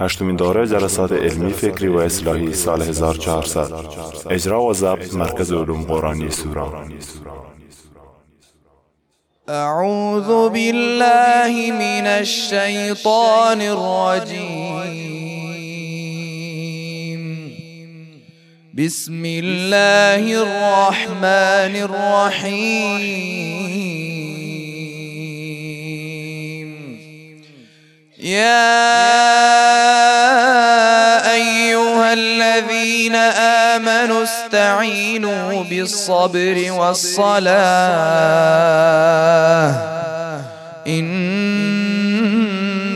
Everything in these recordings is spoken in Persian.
هشتمین دوره جلسات علمی فکری و اصلاحی سال 1400 اجرا و ضبط مرکز علوم قرآنی سوران. أعوذ بالله من الشیطان الرجیم. بسم الله الرحمن الرحیم. یا آمنوا استعينوا بالصبر والصلاة. إن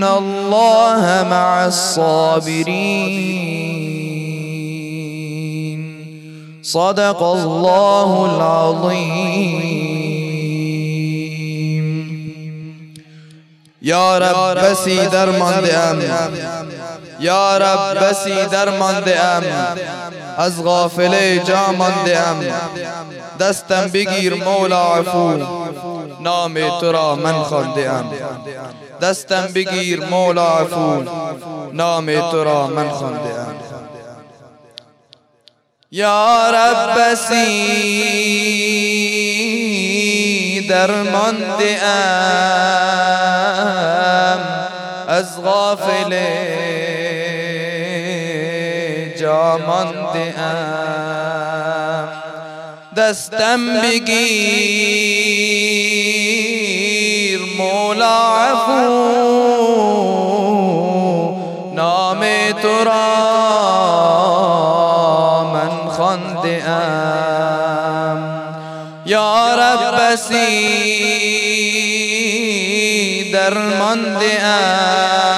الله مع الصابرين. صدق الله العظيم. يا رب بسی در مانده یا رب بسی در مانده ام از غافله جا مانده دستم بگیر مولا عفو نام تو را من خانده ام. دستم بگیر مولا عفو نام تو را من خانده ام. یا رب بسی در مانده ام. از غافله جا مانده ام. دستم بگیر مولا عفو. نام تو را من خانده ام. یا رب بسی. در مانده ام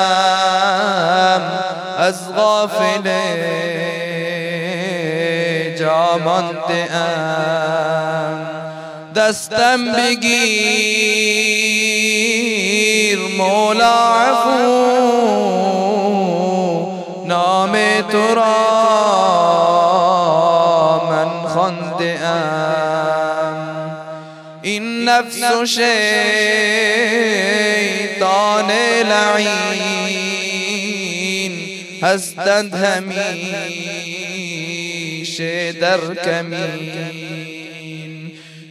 از غافله مانده ام دستم بگیر مولا عفو. نام تو را من خانده ام این نفس و شیطان لعین هستند همیشه در کمین.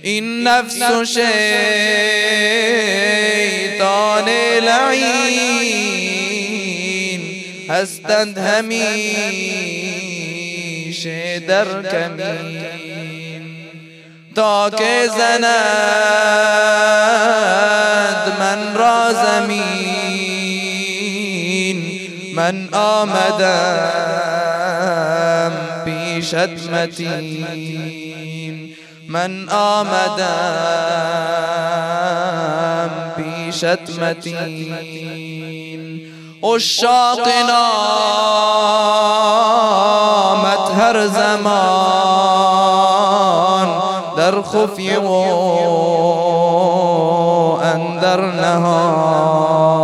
این نفس و شیطان لعین هستند همیشه در کمین. تا که زند من را زمین من آمدم پیشت متین. من آمدم پیشت متین. اشاق نامت هر زمان. در خفی و اندر نهان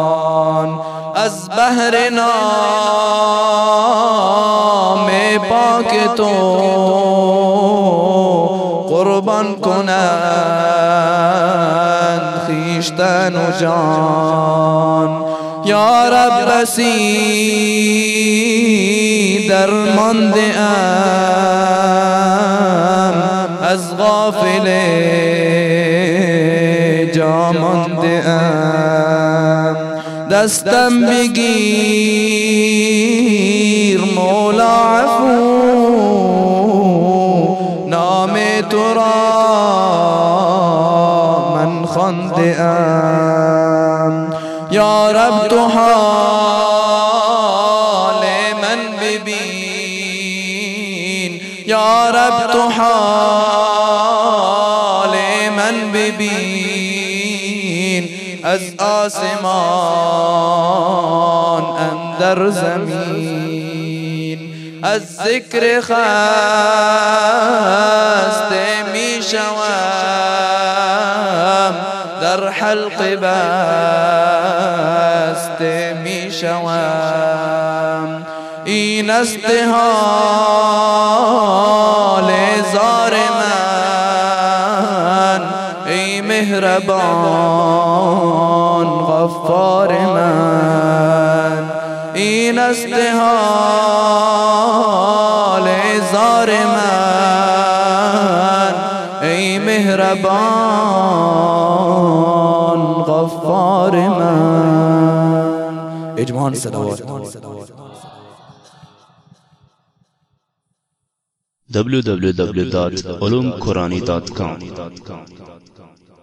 از بهر نام پاک تو قربان کنند خیشتن و جان. یا رب بسی در مانده ام. از غافل جا دستم بگیر مولا عفو. نام تو را من خانده ام یا رب تو حال من ببین. یا رب تو حال من ببین از آسمان اندر زمین. از ذکر خسته می شوم در حلق بسته می شوم این است حال زار من. ای مهربان غفار من. این است حال زار من. ای مهربان غفار من. اجمعان صلوات. www.ulumqurani.com